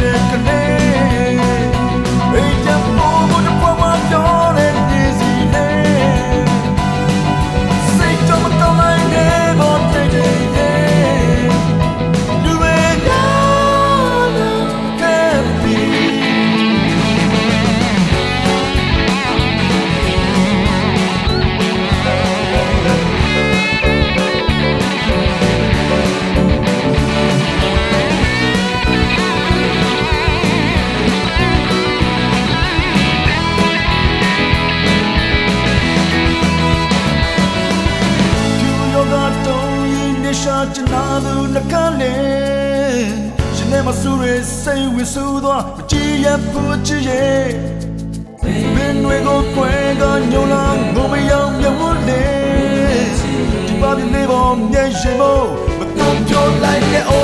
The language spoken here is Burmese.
က ရင်နေရှာချနာသူနှကလေရှင်နေမဆူရစိတ်ဝဆူသောမကြည်ရဖို့ချစ်ရဲ့မင်းတွေကိုခွဲကညုံလာငိုမယောင်မြဝလေဒီပါပြလေးပေါ်မျက်ရှင်မို့မတော်ပြောလိုက်တဲ့ oh ကောင်းရရှော